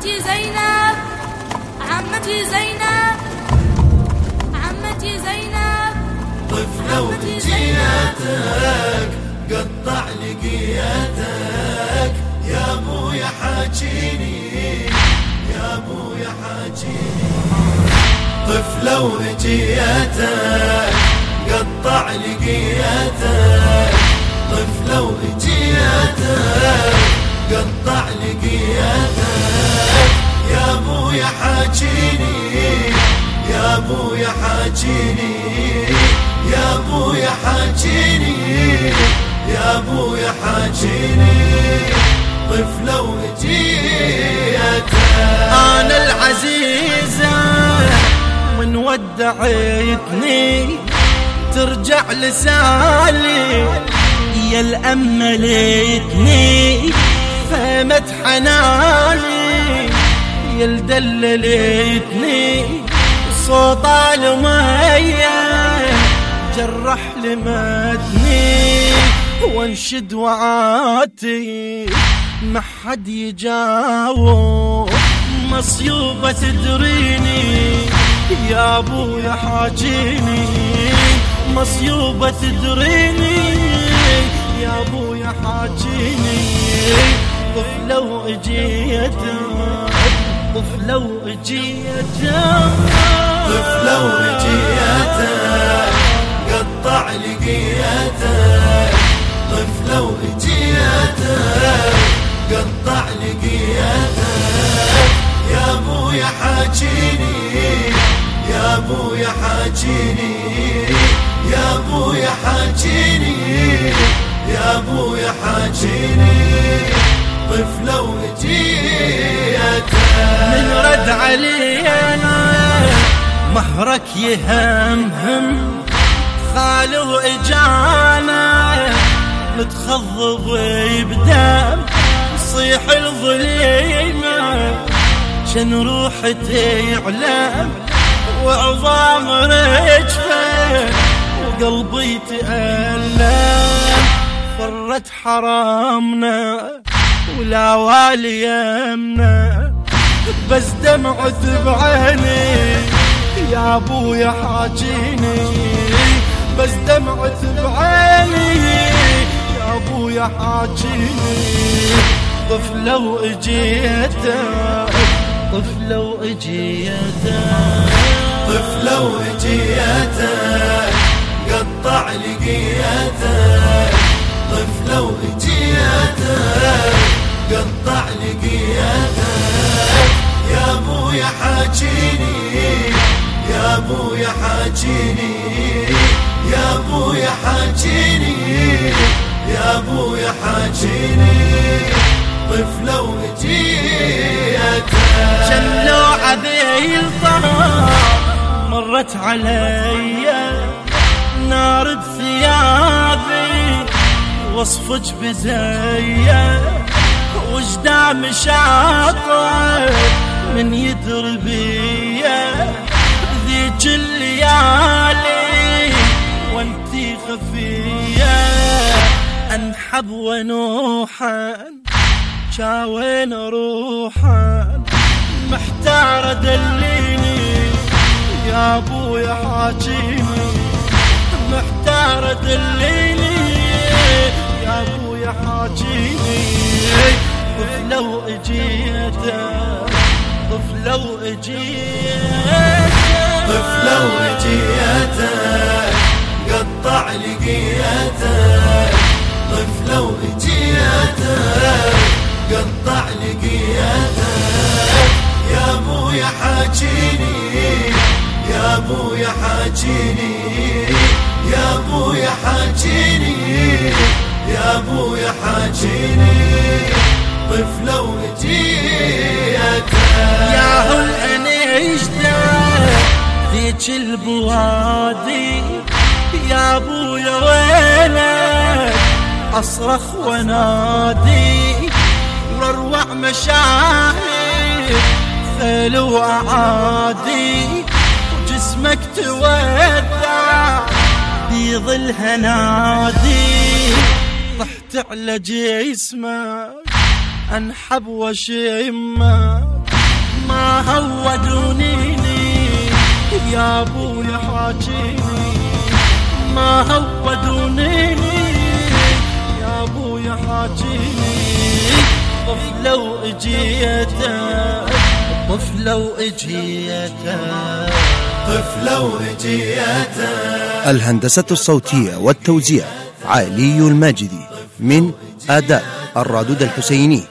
عمتي زينب عمتي زينب عمتي زينب. طفلة وجيتك قطع لقيتك يا أبويا حاجيني يا أبويا حاجيني. طفلة وجيتك قطع لقيتك طفلة وجيتك قطع لقيتك يا ابويا حاجيني يا أبويا حاجيني يا أبويا حاجيني يا أبويا حاجيني. طفلة وجيتك أنا العزيزة من ودعتني ترجع لسالي يا الأملتني فهمت حناني. يا الدللتني صوت المية جرح لمتني وانشد وعاتي. ما حد يجاوب. مصيوبة تدريني. يا ابويا حاجيني. مصيوبة تدريني. يا ابويا حاجيني. طفلة واجيتك طفلة واجيتك طفلة وجيتك قطع لقيتك طفلة وجيتك قطع لقيتك يا ابويا حاجيني. يا ابويا حاجيني. يا ابويا حاجيني. يا ابويا حاجيني. طفلة وجيتك رد علينا. مهرك يهمهم خالو اجانا متخضب بدم صيح الظليمة شن روحتي يعلم وعظام رجفه وقلبي تألم فرت حرامنا ولا والي يمنا بس بعيني يا أبويا حاجيني. بس دمعة بعيني يا أبويا حاجيني. طفلة واجيتك طفلة واجيتك طفلة وجيتك قطع لقيتك حاجيني يا أبويا حاجيني يا أبويا حاجيني. طفلة وجيتك شلو عذيل طهر مرت علي. نار بثيابي واصفج بزية وجدام شاطر من يدر بيا ذيك الليالي وانتي خفية أنحب ونوحا شاوين روحا محتار دليني يا أبويا حاجيني. محتار دليني يا أبويا حاجيني. طفلة واجيتك طفلة واجيتك طفلة وجيتك قطع لقيتك طفلة وجيتك قطع لقيتك يا أبويا حاجيني يا أبويا حاجيني يا أبويا حاجيني. ذيك البوادي يا ابويا وينك أصرخ ونادي وأروع مشاهد ثلو أعادي وجسمك تودع بيظل هنادي. طحت على جسمك أنحب وشمك ما هودونيني يا ابويا حاجيني ما هودونيني يا ابويا حاجيني طفلة واجيتك طفلة واجيتك طفلة واجيتك الهندسة الصوتية والتوزيع علي الماجدي من آداء الرادود الحسيني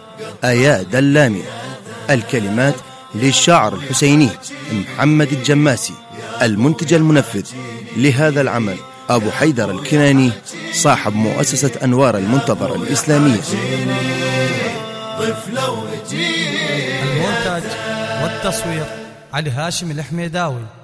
آياد اللامي الكلمات للشاعر الحسيني. محمد الجماسي المنتج المنفذ لهذا العمل أبو حيدر الكناني صاحب مؤسسة أنوار المنتظرة الإسلامية. المونتاج والتصوير علي هاشم الحميداوي.